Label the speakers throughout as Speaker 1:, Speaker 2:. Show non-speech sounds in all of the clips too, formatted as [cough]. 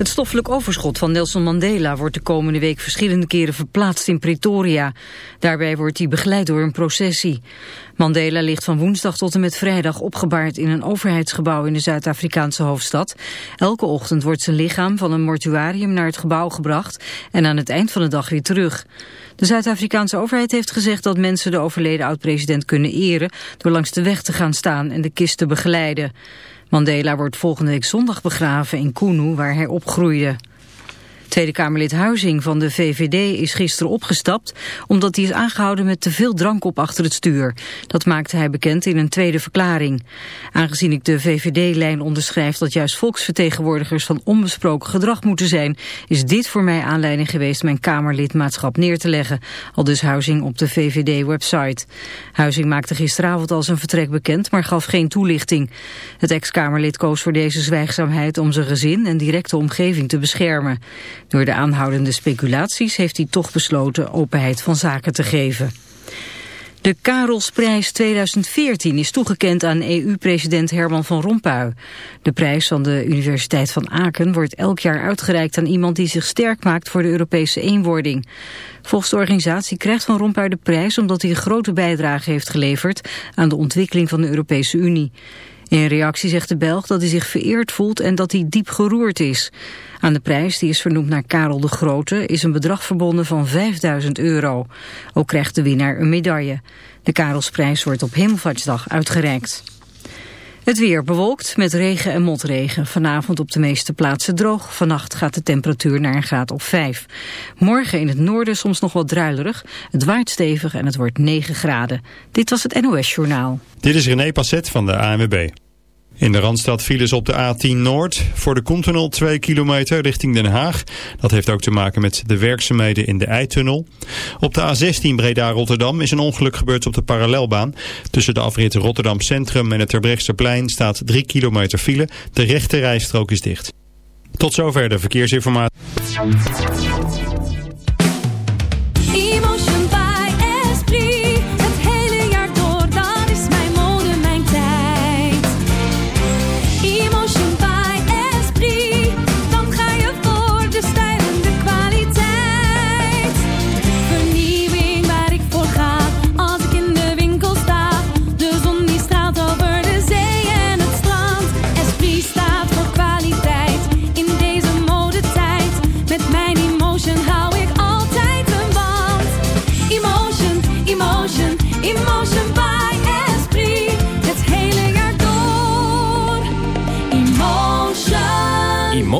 Speaker 1: Het stoffelijk overschot van Nelson Mandela wordt de komende week verschillende keren verplaatst in Pretoria. Daarbij wordt hij begeleid door een processie. Mandela ligt van woensdag tot en met vrijdag opgebaard in een overheidsgebouw in de Zuid-Afrikaanse hoofdstad. Elke ochtend wordt zijn lichaam van een mortuarium naar het gebouw gebracht en aan het eind van de dag weer terug. De Zuid-Afrikaanse overheid heeft gezegd dat mensen de overleden oud-president kunnen eren door langs de weg te gaan staan en de kist te begeleiden. Mandela wordt volgende week zondag begraven in Kunu, waar hij opgroeide. Tweede Kamerlid Huizing van de VVD is gisteren opgestapt... omdat hij is aangehouden met te veel drank op achter het stuur. Dat maakte hij bekend in een tweede verklaring. Aangezien ik de VVD-lijn onderschrijf dat juist volksvertegenwoordigers... van onbesproken gedrag moeten zijn... is dit voor mij aanleiding geweest mijn Kamerlidmaatschap neer te leggen. Al dus Huizing op de VVD-website. Huizing maakte gisteravond al zijn vertrek bekend... maar gaf geen toelichting. Het ex-Kamerlid koos voor deze zwijgzaamheid om zijn gezin... en directe omgeving te beschermen. Door de aanhoudende speculaties heeft hij toch besloten openheid van zaken te geven. De Karelsprijs 2014 is toegekend aan EU-president Herman van Rompuy. De prijs van de Universiteit van Aken wordt elk jaar uitgereikt aan iemand die zich sterk maakt voor de Europese eenwording. Volgens de organisatie krijgt Van Rompuy de prijs omdat hij een grote bijdrage heeft geleverd aan de ontwikkeling van de Europese Unie. In reactie zegt de Belg dat hij zich vereerd voelt en dat hij diep geroerd is. Aan de prijs, die is vernoemd naar Karel de Grote, is een bedrag verbonden van 5000 euro. Ook krijgt de winnaar een medaille. De Karelsprijs wordt op Hemelvaartsdag uitgereikt. Het weer bewolkt met regen en motregen. Vanavond op de meeste plaatsen droog. Vannacht gaat de temperatuur naar een graad of 5. Morgen in het noorden soms nog wat druilerig. Het waait stevig en het wordt 9 graden. Dit was het NOS Journaal.
Speaker 2: Dit is René Passet van de ANWB. In de Randstad files op de A10 Noord voor de Koentunnel 2 kilometer richting Den Haag. Dat heeft ook te maken met de werkzaamheden in de Eitunnel. Op de A16 Breda-Rotterdam is een ongeluk gebeurd op de parallelbaan. Tussen de afrit Rotterdam Centrum en het Terbrechtseplein staat 3 kilometer file. De rechte rijstrook is dicht. Tot zover de verkeersinformatie.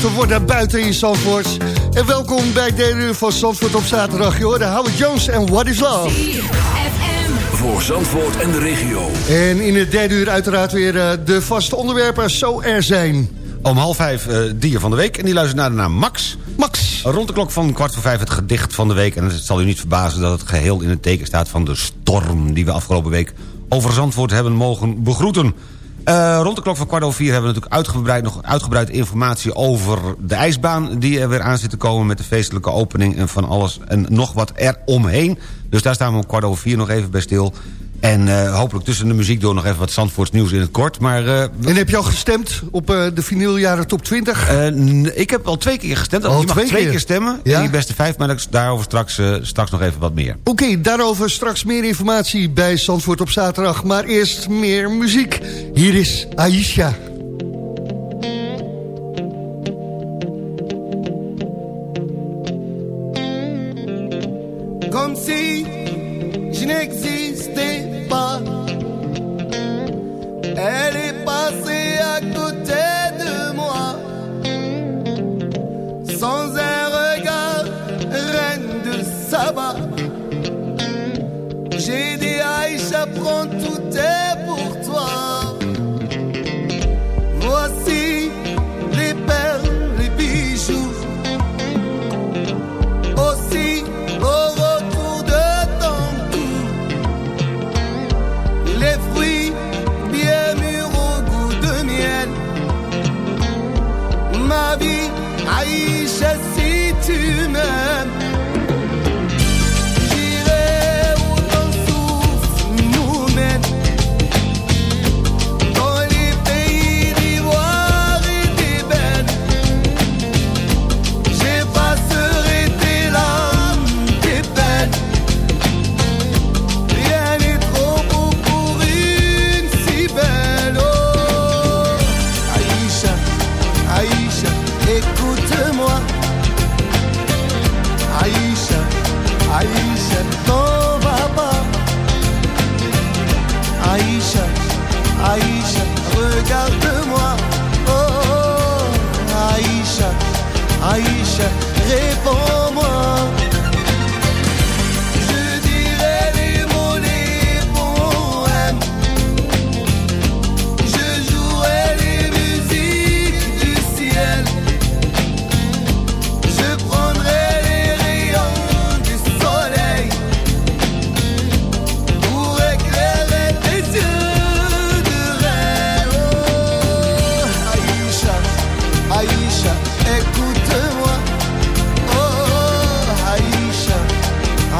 Speaker 3: Te worden buiten in Zandvoort. En welkom bij derde uur van Zandvoort op zaterdag. Je hoorde Howard Jones en What is Love.
Speaker 4: Voor Zandvoort en de regio.
Speaker 3: En in het derde uur uiteraard weer uh, de vaste onderwerpen Zo Er Zijn.
Speaker 5: Om half vijf uh, dier van de week. En die luistert naar de naam Max.
Speaker 3: Max.
Speaker 5: Rond de klok van kwart voor vijf het gedicht van de week. En het zal u niet verbazen dat het geheel in het teken staat van de storm... die we afgelopen week over Zandvoort hebben mogen begroeten. Uh, rond de klok van kwart over vier hebben we natuurlijk uitgebreid, nog uitgebreid informatie over de ijsbaan die er weer aan zit te komen met de feestelijke opening en van alles en nog wat eromheen. Dus daar staan we om kwart over vier nog even bij stil. En uh, hopelijk tussen de muziek door nog even wat Zandvoorts nieuws in het kort. Maar, uh,
Speaker 3: en heb je al gestemd op uh, de vinyljaren top 20?
Speaker 5: ik heb al twee keer gestemd.
Speaker 3: Al
Speaker 5: je mag
Speaker 3: twee
Speaker 5: twee
Speaker 3: keer,
Speaker 5: keer stemmen.
Speaker 3: Ja?
Speaker 5: In die beste vijf, maar daarover straks, straks nog even wat meer.
Speaker 3: Oké, okay, daarover straks meer informatie bij Zandvoort op zaterdag. Maar eerst meer muziek. Hier is Aisha.
Speaker 6: Comme si je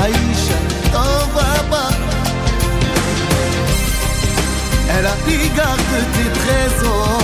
Speaker 6: Aïcha, t'en vas pas. Elle a pris garde de tes trésors.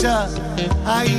Speaker 6: Russia. I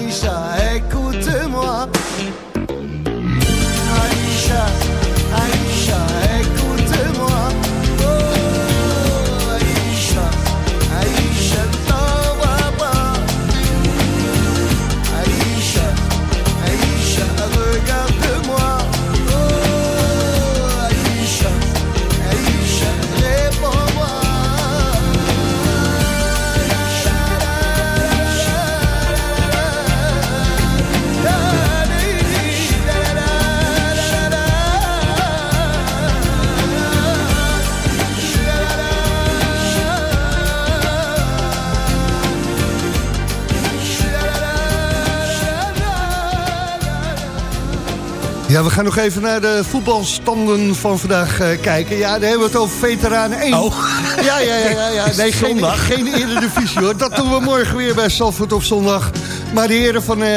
Speaker 3: Ja, we gaan nog even naar de voetbalstanden van vandaag eh, kijken. Ja, daar hebben we het over veteranen 1.
Speaker 5: Oh.
Speaker 3: Ja, ja, ja. ja, ja. [laughs] Nee, geen, geen eredivisie hoor. Dat doen we morgen weer bij Salford op zondag. Maar de heren van uh,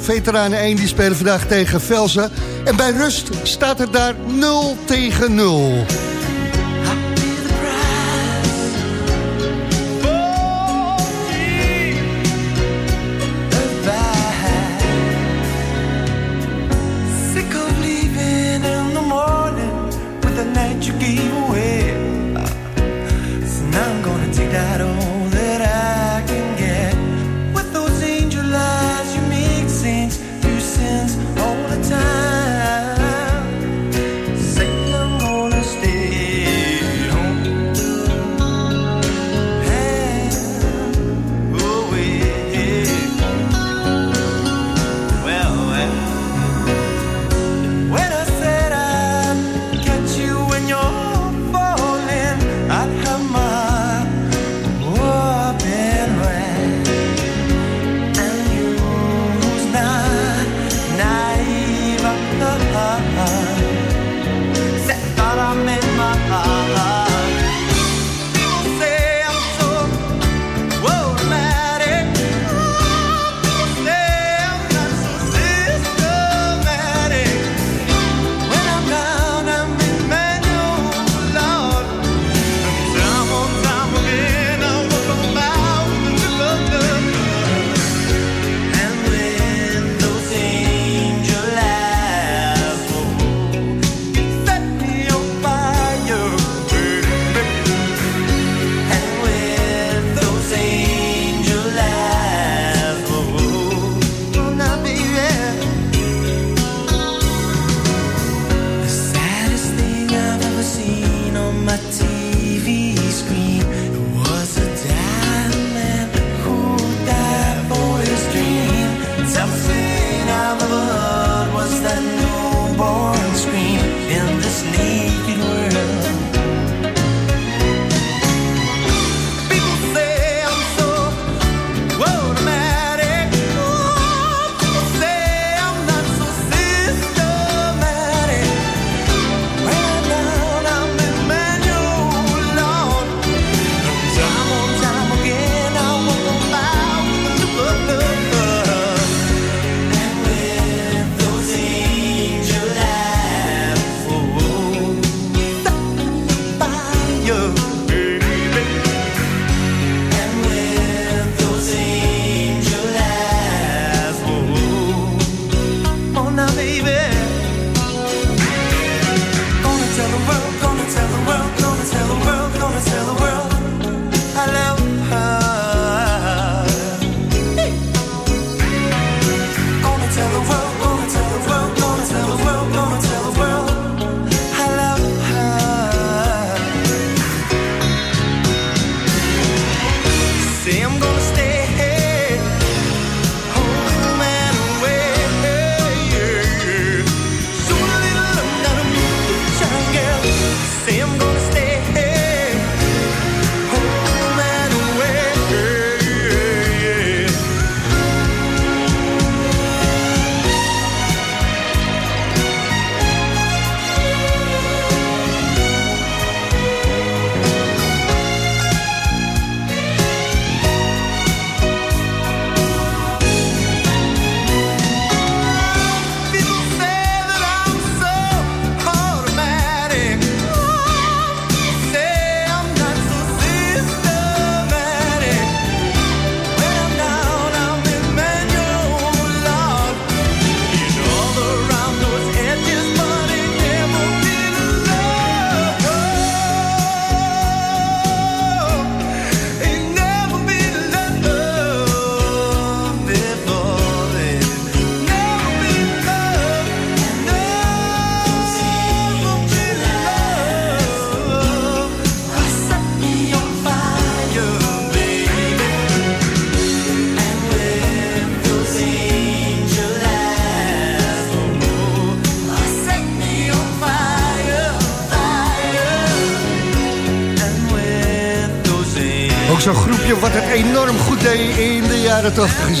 Speaker 3: veteranen 1 die spelen vandaag tegen Velsen. En bij rust staat het daar 0 tegen 0.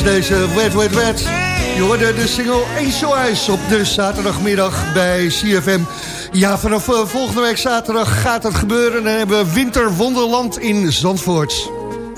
Speaker 3: deze Wet Wet Wet. Je hoorde de single Angel Eyes op de zaterdagmiddag bij CFM. Ja, vanaf eh, volgende week zaterdag gaat het gebeuren. Dan hebben we Winterwonderland in Zandvoort.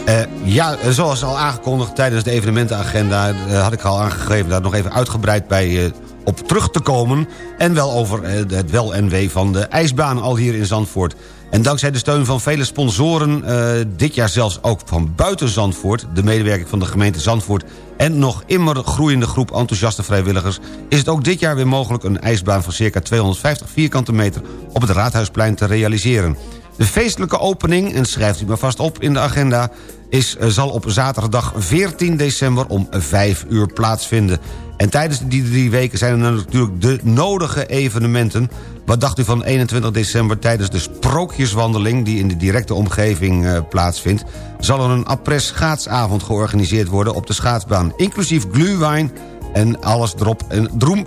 Speaker 5: Eh, ja, zoals al aangekondigd tijdens de evenementenagenda... Eh, had ik al aangegeven dat nog even uitgebreid bij op terug te komen. En wel over eh, het wel en wee van de ijsbaan al hier in Zandvoort. En dankzij de steun van vele sponsoren, eh, dit jaar zelfs ook van buiten Zandvoort... de medewerking van de gemeente Zandvoort... en nog immer groeiende groep enthousiaste vrijwilligers... is het ook dit jaar weer mogelijk een ijsbaan van circa 250 vierkante meter... op het Raadhuisplein te realiseren. De feestelijke opening, en schrijft u maar vast op in de agenda... Is, eh, zal op zaterdag 14 december om 5 uur plaatsvinden. En tijdens die drie weken zijn er natuurlijk de nodige evenementen. Wat dacht u van 21 december tijdens de Sprookjeswandeling... die in de directe omgeving eh, plaatsvindt... zal er een après schaatsavond georganiseerd worden op de schaatsbaan. Inclusief glühwein en alles erop en droem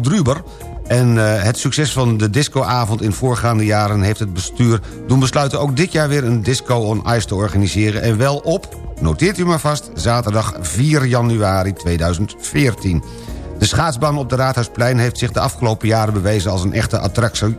Speaker 5: drüber... En eh, het succes van de discoavond in voorgaande jaren... heeft het bestuur doen besluiten ook dit jaar weer een disco on ice te organiseren. En wel op, noteert u maar vast, zaterdag 4 januari 2014. De schaatsbaan op de Raadhuisplein heeft zich de afgelopen jaren bewezen... als een echte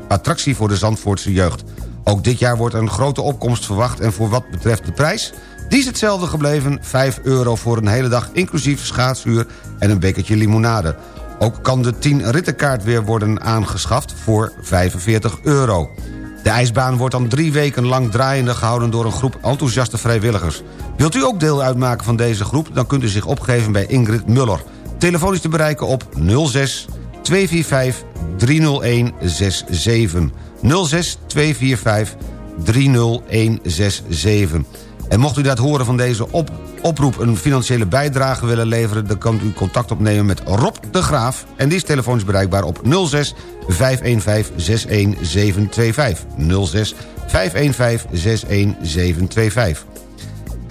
Speaker 5: attractie, voor de Zandvoortse jeugd. Ook dit jaar wordt een grote opkomst verwacht... en voor wat betreft de prijs... Die is hetzelfde gebleven, 5 euro voor een hele dag... inclusief schaatsuur en een bekertje limonade. Ook kan de 10 rittenkaart weer worden aangeschaft voor 45 euro. De ijsbaan wordt dan drie weken lang draaiende gehouden... door een groep enthousiaste vrijwilligers. Wilt u ook deel uitmaken van deze groep... dan kunt u zich opgeven bij Ingrid Muller. Telefoon is te bereiken op 06 245 30167. 06 245 30167. En mocht u dat horen van deze op, oproep een financiële bijdrage willen leveren... dan kunt u contact opnemen met Rob de Graaf. En die is telefonisch bereikbaar op 06 515 61725. 06 515 61725.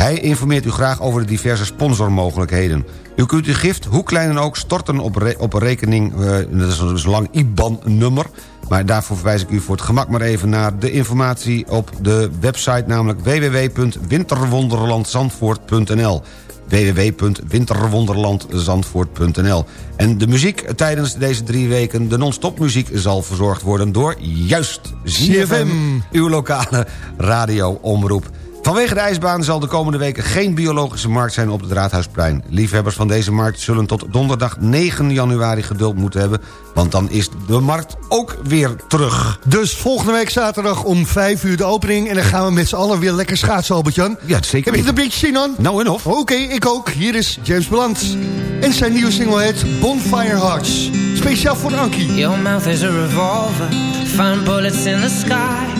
Speaker 5: Hij informeert u graag over de diverse sponsormogelijkheden. U kunt uw gift, hoe klein dan ook, storten op, re op rekening... eh, dat is een lang IBAN-nummer... maar daarvoor verwijs ik u voor het gemak maar even naar de informatie op de website... namelijk www.winterwonderlandzandvoort.nl www.winterwonderlandzandvoort.nl En de muziek tijdens deze drie weken, de non-stop muziek... zal verzorgd worden door juist ZFM, uw lokale radioomroep. Vanwege de ijsbaan zal de komende weken geen biologische markt zijn op het Raadhuisplein. Liefhebbers van deze markt zullen tot donderdag 9 januari geduld moeten hebben... want dan is de markt ook weer terug.
Speaker 3: Dus volgende week zaterdag om 5 uur de opening... en dan gaan we met z'n allen weer lekker schaatsen, Albert-Jan.
Speaker 5: Ja, zeker
Speaker 3: Heb je het een beetje zin aan?
Speaker 5: Nou en of.
Speaker 3: Oké, ik ook. Hier is James Blunt. En zijn nieuwe single heet Bonfire Hearts. Speciaal voor Ankie.
Speaker 7: Your mouth is a revolver, find bullets in the sky.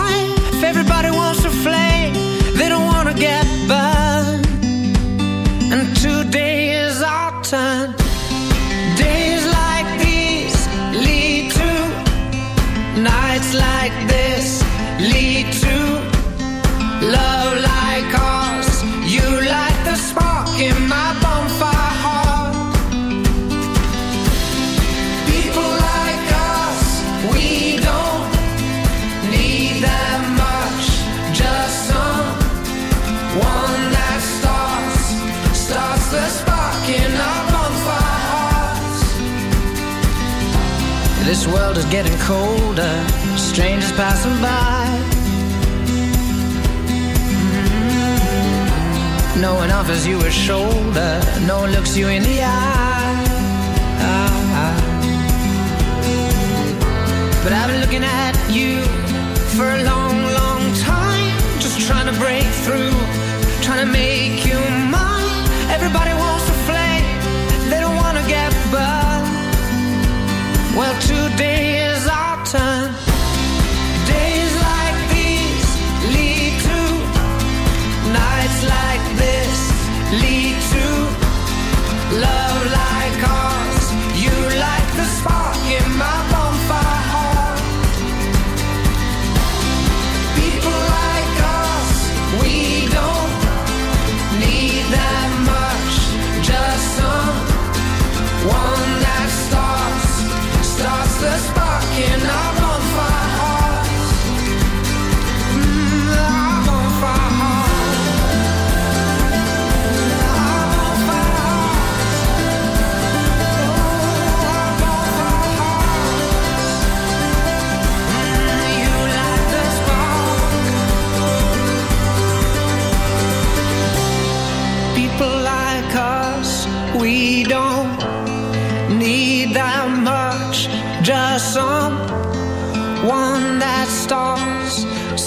Speaker 7: Getting colder, strangers passing by. No one offers you a shoulder, no one looks you in the eye. Ah, ah. But I've been looking at you for a long,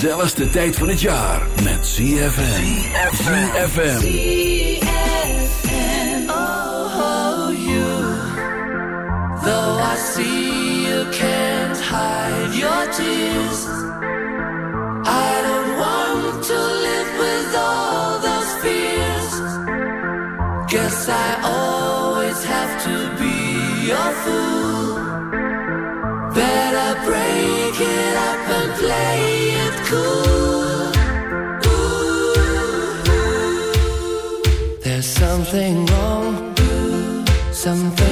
Speaker 4: Gezelligste tijd van het jaar met ZFM. ZFM.
Speaker 3: Oh, oh, you. Though I see you can't hide your tears. I don't want to live with all those fears. Guess I always have to be your fool. Better break it up and play it cool. There's something wrong. Something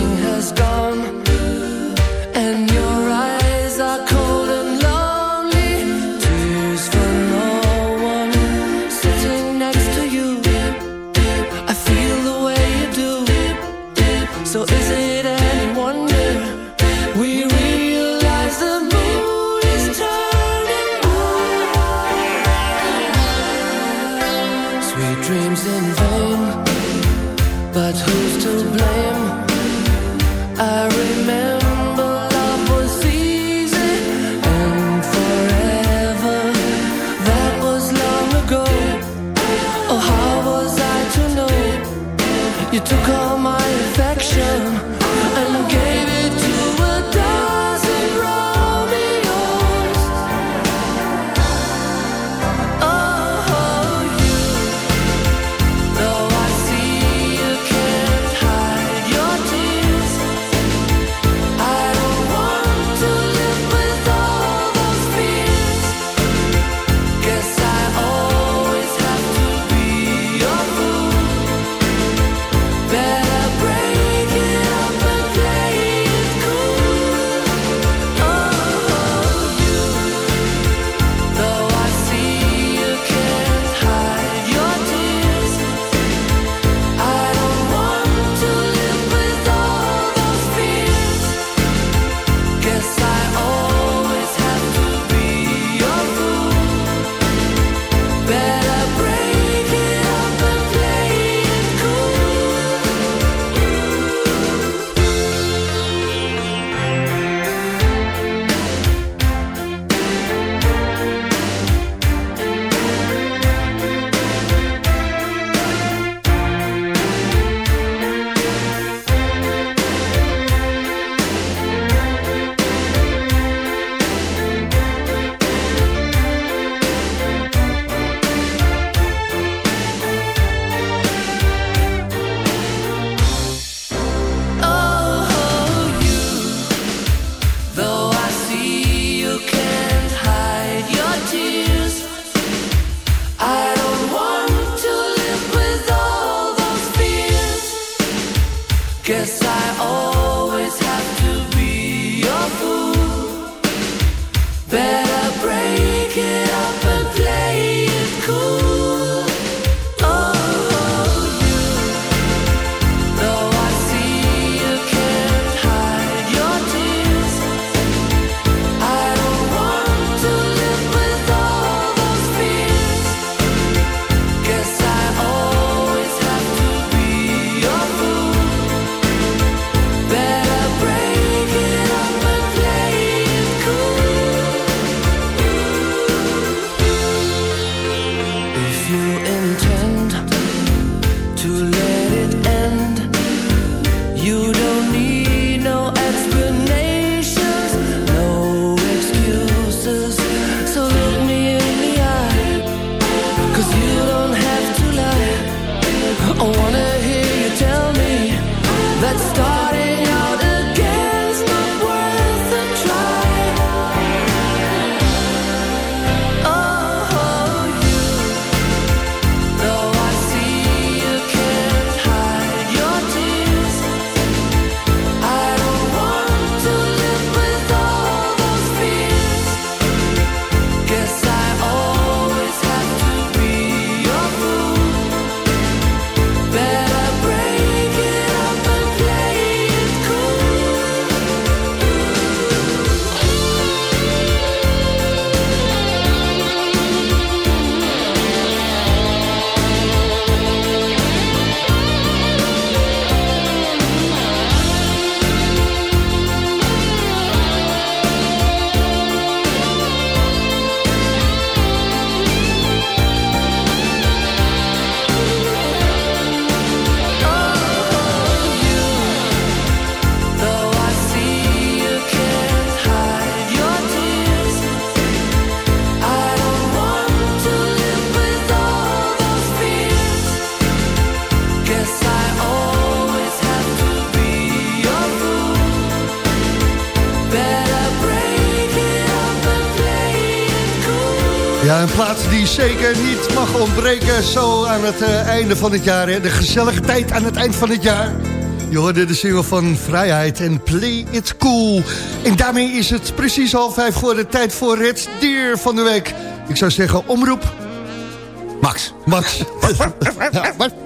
Speaker 8: Ja, een plaats die zeker niet mag ontbreken zo aan het eh, einde van het jaar. Hè. De gezellige tijd aan het eind van het jaar. Je hoorde de single van Vrijheid en Play It Cool. En daarmee is het precies half vijf voor de tijd voor het dier van de week. Ik zou zeggen, omroep.
Speaker 5: Max.
Speaker 8: Max. [laughs]
Speaker 5: Max.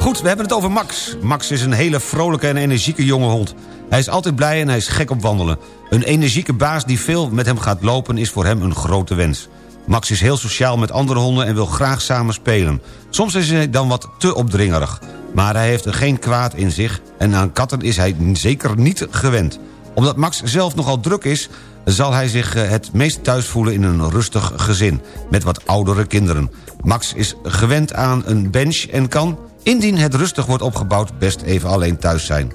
Speaker 5: Goed, we hebben het over Max. Max is een hele vrolijke en energieke jonge hond. Hij is altijd blij en hij is gek op wandelen. Een energieke baas die veel met hem gaat lopen is voor hem een grote wens. Max is heel sociaal met andere honden en wil graag samen spelen. Soms is hij dan wat te opdringerig. Maar hij heeft er geen kwaad in zich en aan katten is hij zeker niet gewend. Omdat Max zelf nogal druk is zal hij zich eh, het meest thuis voelen in een rustig gezin... met wat oudere kinderen. Max is gewend aan een bench en kan, indien het rustig wordt opgebouwd... best even alleen thuis zijn.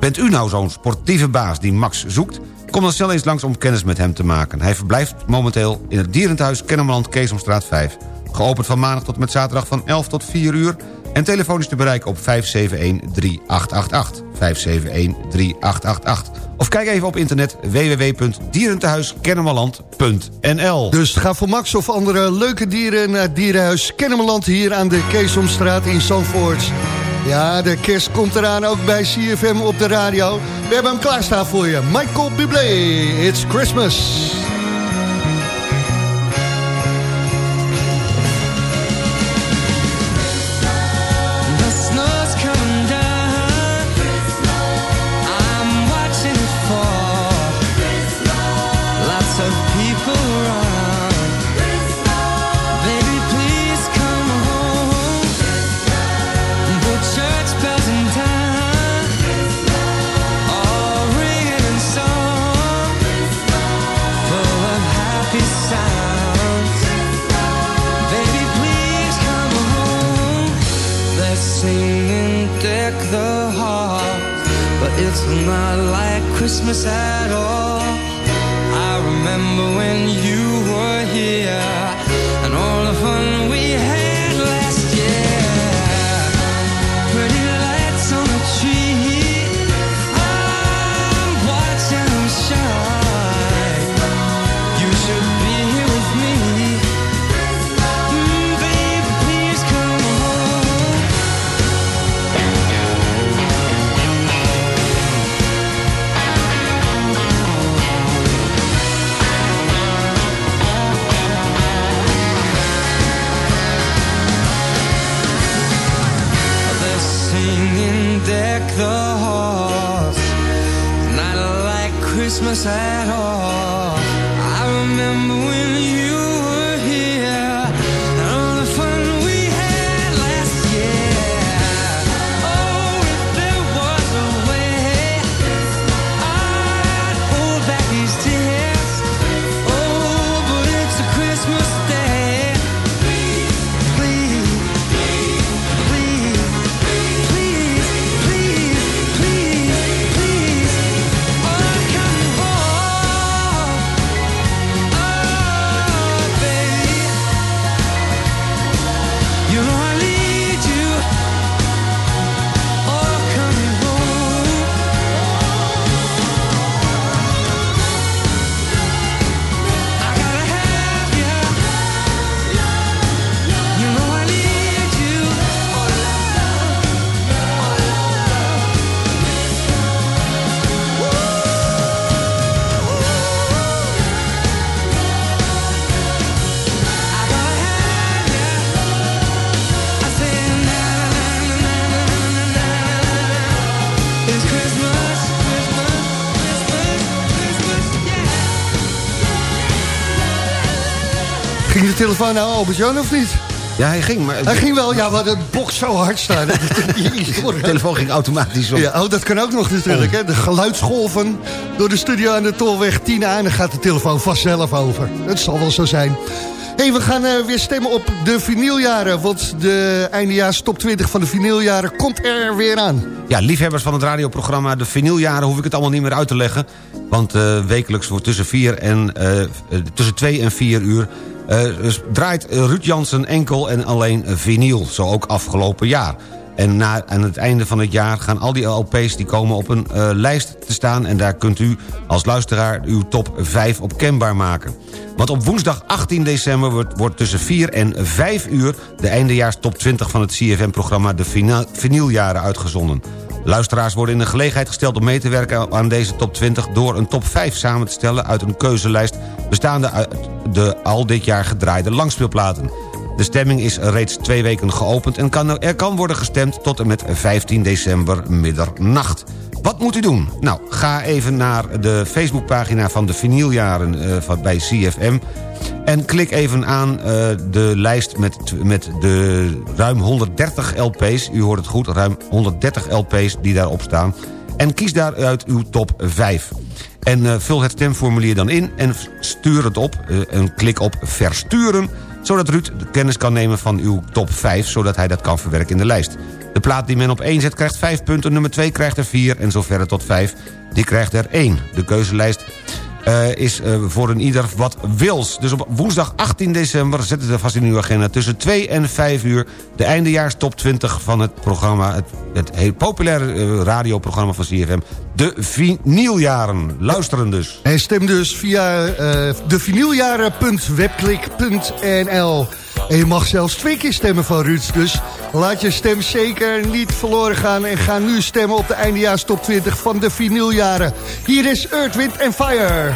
Speaker 5: Bent u nou zo'n sportieve baas die Max zoekt? Kom dan snel eens langs om kennis met hem te maken. Hij verblijft momenteel in het dierenthuis Kennemerland Keesomstraat 5. Geopend van maandag tot met zaterdag van 11 tot 4 uur... en telefonisch te bereiken op 571-3888. 571-3888. Of kijk even op internet www.dierentehuiskennemerland.nl
Speaker 8: Dus ga voor Max of andere leuke dieren naar Dierenhuis Kennemerland... hier aan de Keesomstraat in Zandvoort. Ja, de kerst komt eraan ook bij CFM op de radio. We hebben hem klaarstaan voor je. Michael Bublé, It's Christmas.
Speaker 9: Of people
Speaker 8: Telefoon nou Albert-Jan of niet?
Speaker 5: Ja, hij ging, maar...
Speaker 8: Hij ging wel, ja, wat het box zo hard staan. [laughs]
Speaker 5: De telefoon ging automatisch op.
Speaker 8: Ja, oh, dat kan ook nog natuurlijk. Hè? De geluidsgolven door de studio aan de Tolweg 10 aan... dan gaat de telefoon vanzelf over. Dat zal wel zo zijn. hey, we gaan eh, weer stemmen op de vinyljaren. Want de eindejaars top 20 van de vinyljaren komt er weer aan.
Speaker 5: Ja, liefhebbers van het radioprogramma De Vinyljaren hoef ik het allemaal niet meer uit te leggen. Want eh, wekelijks wordt tussen, vier en, eh, tussen 2 en 4 uur... eh, dus draait Ruud Jansen enkel en alleen vinyl. Zo ook afgelopen jaar. En na, aan het einde van het jaar gaan al die LP's die komen op een eh, lijst te staan... en daar kunt u als luisteraar uw top 5 op kenbaar maken. Want op woensdag 18 december wordt, wordt tussen 4 en 5 uur... de eindejaars top 20 van het CFM-programma De Vinyljaren uitgezonden. Luisteraars worden in de gelegenheid gesteld om mee te werken aan deze top 20... door een top 5 samen te stellen uit een keuzelijst... bestaande uit de al dit jaar gedraaide langspeelplaten. De stemming is reeds twee weken geopend... en kan, er kan worden gestemd tot en met 15 december middernacht. Wat moet u doen? Nou, ga even naar de Facebookpagina van de vinyljaren van, bij CFM... en klik even aan eh, de lijst met, met de ruim 130 LP's. U hoort het goed, ruim 130 LP's die daarop staan. En kies daaruit uw top 5. En eh, vul het stemformulier dan in en stuur het op. eh, en klik op versturen zodat Ruud kennis kan nemen van uw top 5... zodat hij dat kan verwerken in de lijst. De plaat die men op 1 zet krijgt 5 punten, nummer 2 krijgt er 4... en zo verder tot 5, die krijgt er 1. De keuzelijst eh, is eh, voor een ieder wat wils. Dus op woensdag 18 december, zet het er vast in uw agenda... tussen 2 en 5 uur de eindejaars top 20 van het programma... het, het heel populaire eh, radioprogramma van CFM... de vinyljaren. Luisteren dus.
Speaker 8: En stem dus via de vinyljaren.webklik.nl. En je mag zelfs twee keer stemmen van Ruud. Dus laat je stem zeker niet verloren gaan. En ga nu stemmen op de eindejaars top 20 van de vinyljaren. Hier is Earth, Wind Fire.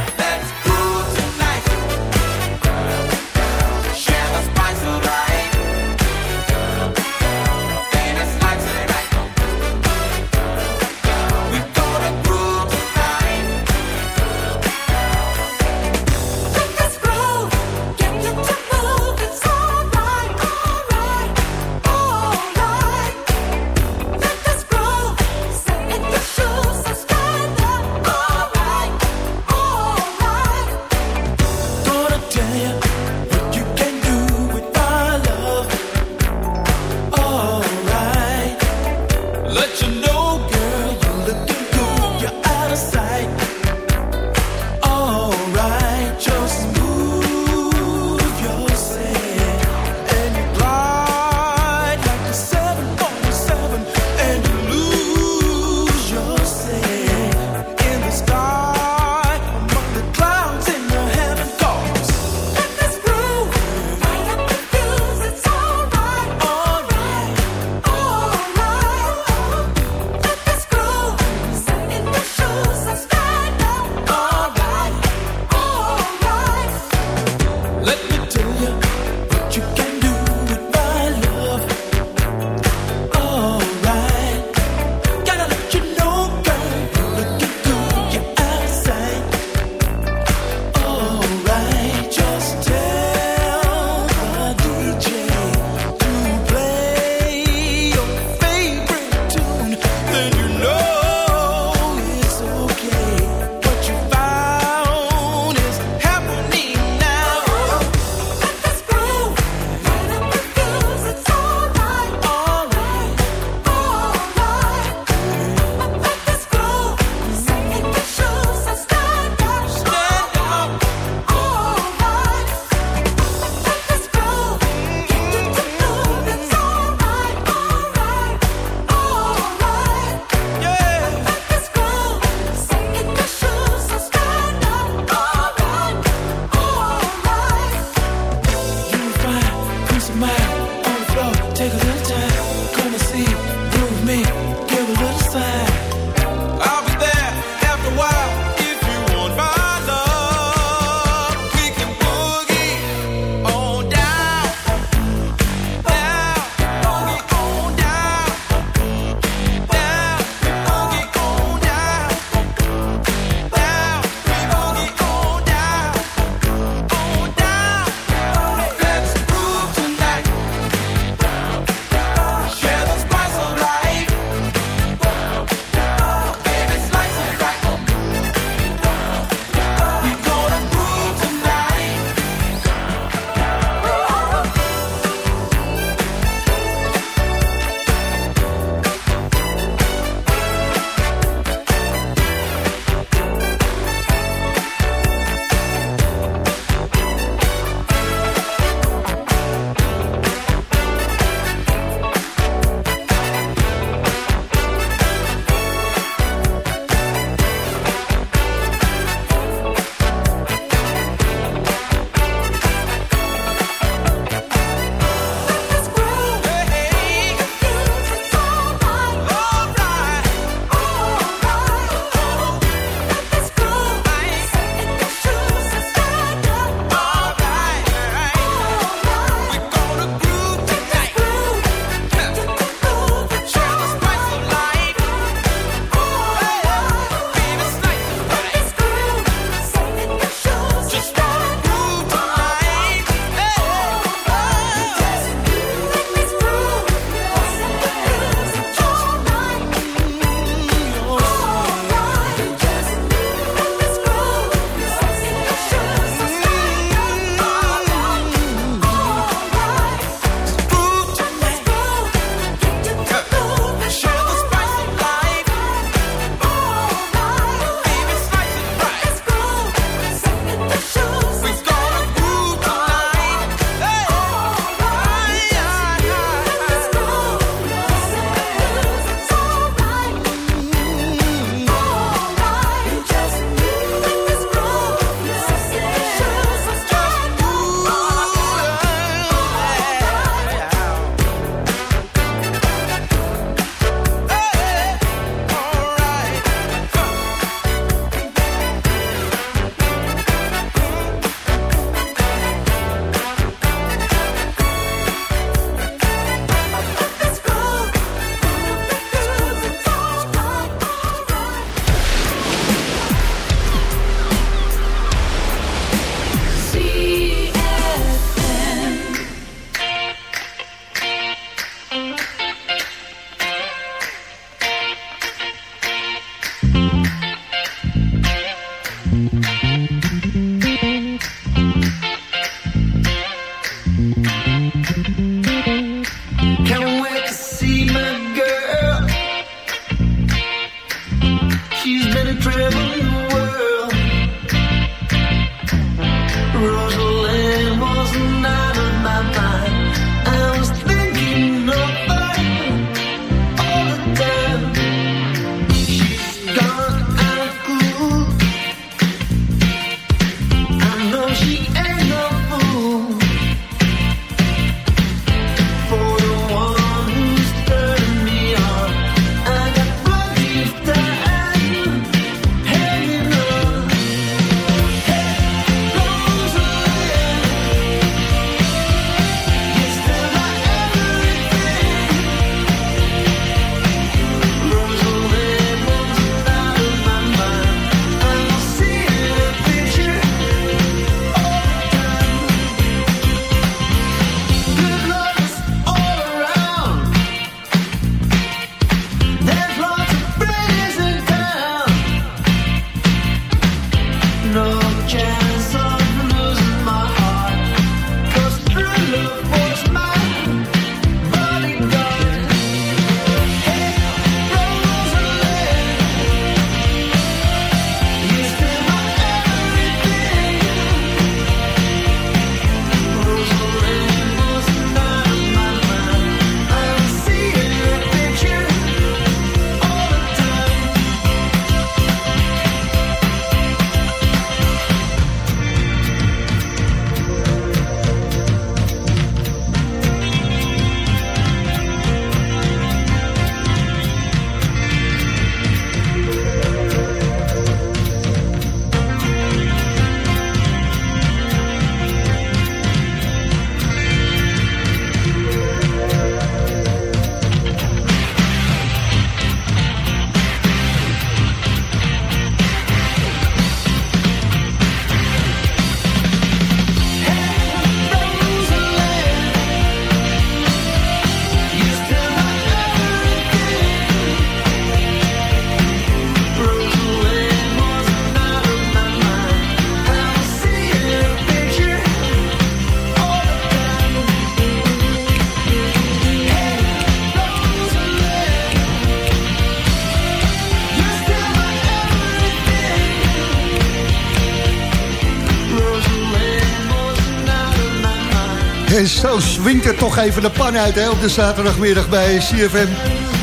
Speaker 3: En zo swingt het toch even de pan uit hè, op de zaterdagmiddag bij CFM.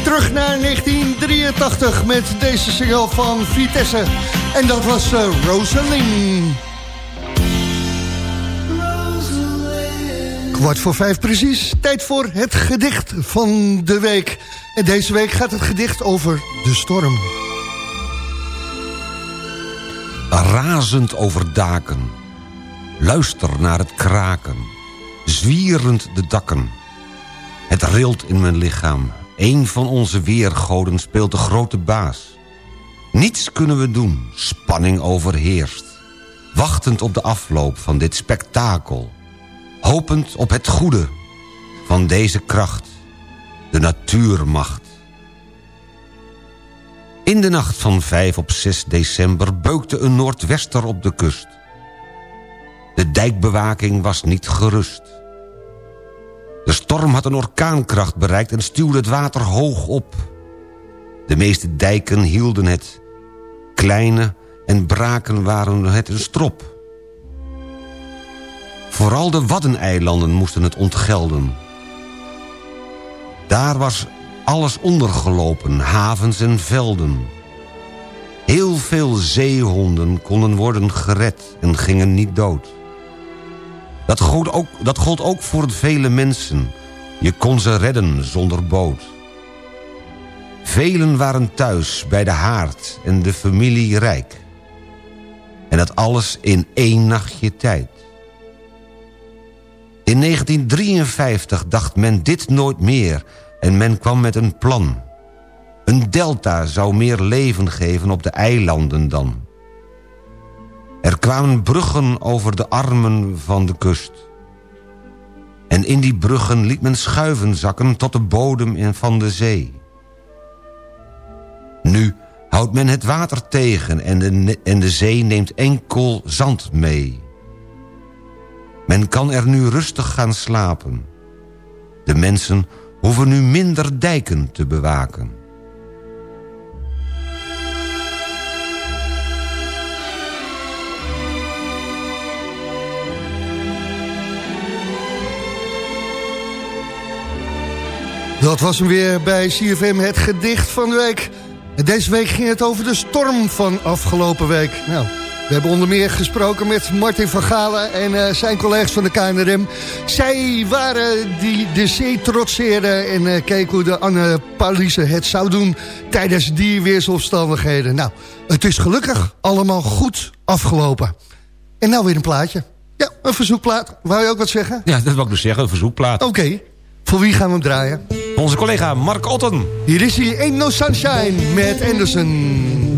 Speaker 3: Terug naar 1983 met deze single van Vitesse. En dat was uh, Rosalind. Kwart voor vijf precies. Tijd voor het gedicht van de week. En deze week gaat het gedicht over de storm.
Speaker 5: razend over daken. Luister naar het kraken, zwierend de dakken. Het rilt in mijn lichaam. Een van onze weergoden speelt de grote baas. Niets kunnen we doen, spanning overheerst. Wachtend op de afloop van dit spektakel. Hopend op het goede van deze kracht. De natuurmacht. In de nacht van 5 op 6 december beukte een noordwester op de kust. De dijkbewaking was niet gerust. De storm had een orkaankracht bereikt en stuwde het water hoog op. De meeste dijken hielden het. Kleine en braken waren het een strop. Vooral de Waddeneilanden moesten het ontgelden. Daar was alles ondergelopen, havens en velden. Heel veel zeehonden konden worden gered en gingen niet dood. Dat gold ook, dat gold ook voor vele mensen. Je kon ze redden zonder boot. Velen waren thuis bij de haard en de familie rijk. En dat alles in één nachtje tijd. In 1953 dacht men dit nooit meer en men kwam met een plan. Een delta zou meer leven geven op de eilanden dan. Er kwamen bruggen over de armen van de kust. En in die bruggen liet men schuiven zakken tot de bodem van de zee. Nu houdt men het water tegen en de, en de zee neemt enkel zand mee. Men kan er nu rustig gaan slapen. De mensen hoeven nu minder dijken te bewaken.
Speaker 10: Dat was hem weer bij CFM, het gedicht van de week. En deze week ging het over de storm van afgelopen week. Nou, we hebben onder meer gesproken met Martin van Galen en eh, zijn collega's van de KNRM. Zij waren die de zee trotseerden en uh, keken hoe de Anne Pauliese het zou doen tijdens die weersomstandigheden. Nou, het is gelukkig allemaal goed afgelopen. En nou weer een plaatje. Ja, een verzoekplaat. Wou je ook wat zeggen?
Speaker 5: Ja, dat wil ik dus zeggen, een verzoekplaat.
Speaker 10: Oké. Voor wie gaan we hem draaien?
Speaker 5: Onze collega Mark Otten.
Speaker 10: Hier is hij, Ain't No Sunshine met Anderson.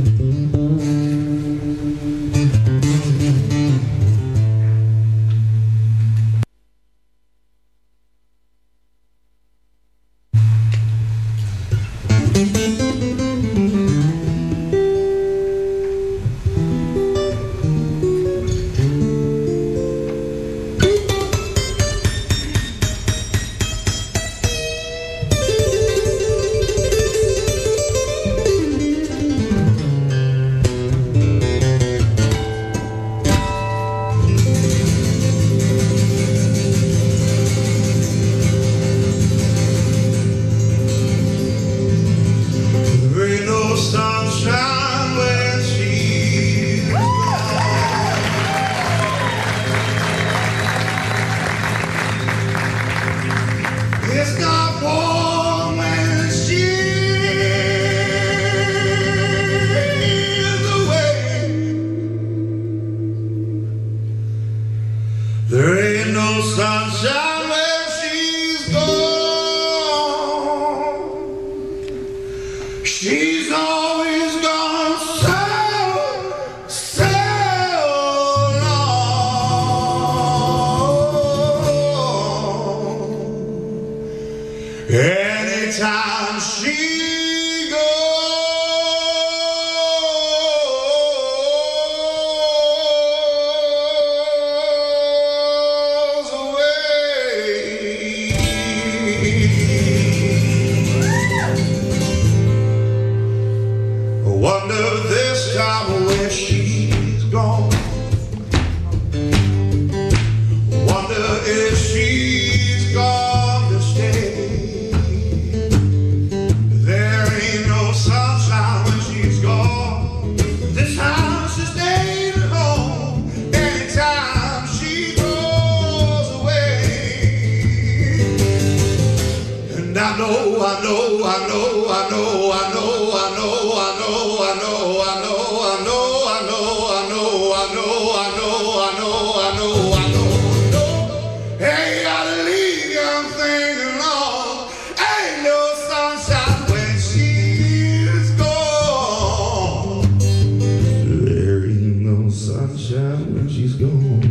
Speaker 11: she's gone.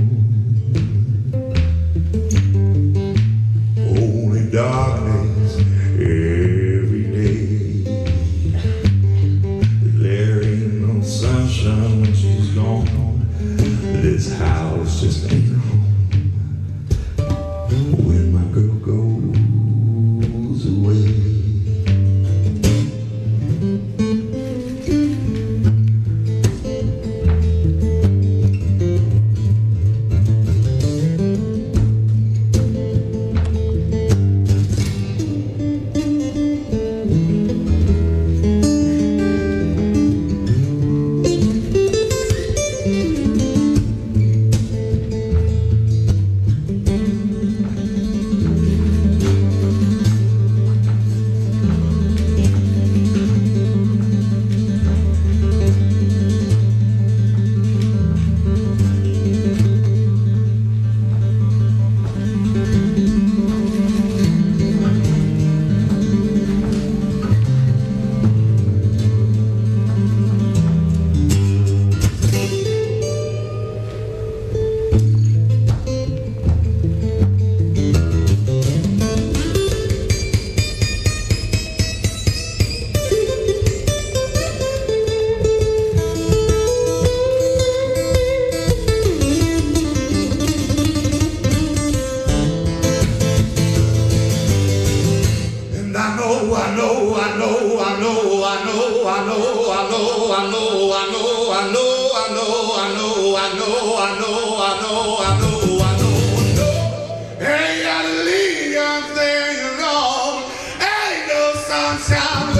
Speaker 12: sound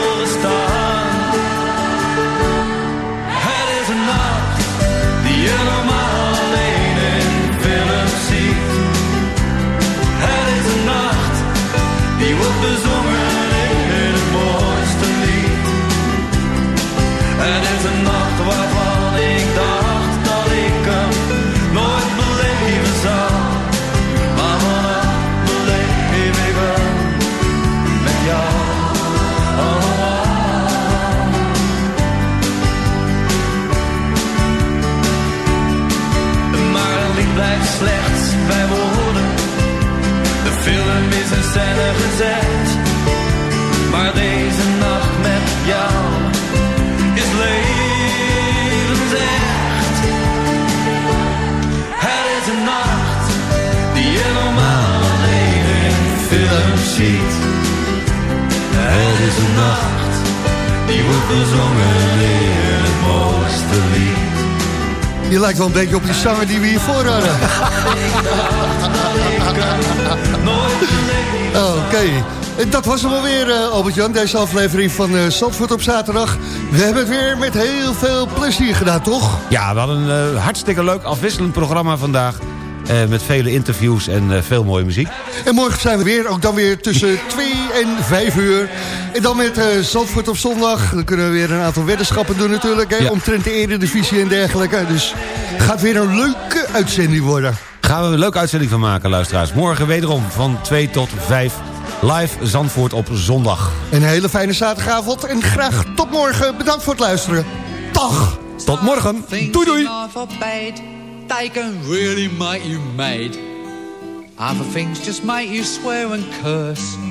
Speaker 3: Lijkt wel een beetje op die zanger die we hiervoor hadden. [laughs] Oké. En Dat was hem alweer, uh, Albert-Jan, deze aflevering van uh, Zandvoort op zaterdag. We hebben het weer met heel veel plezier gedaan, toch?
Speaker 5: Ja, we hadden een uh, hartstikke leuk afwisselend programma vandaag. Uh, met vele interviews en veel mooie muziek.
Speaker 3: En morgen zijn we weer, ook dan weer tussen 2 [laughs] en 5 uur. En dan met uh, Zandvoort op zondag. Dan kunnen we weer een aantal weddenschappen doen natuurlijk. Hè, ja. Omtrent de eredivisie en dergelijke. Dus het gaat weer een leuke uitzending worden.
Speaker 5: Gaan we een leuke uitzending van maken, luisteraars. Morgen wederom van 2 tot 5 live Zandvoort op zondag.
Speaker 3: Een hele fijne zaterdagavond en graag tot morgen. Bedankt voor het luisteren. Dag.
Speaker 5: Tot morgen. Doei doei.
Speaker 13: They can really make you mad. Other things just make you swear and curse.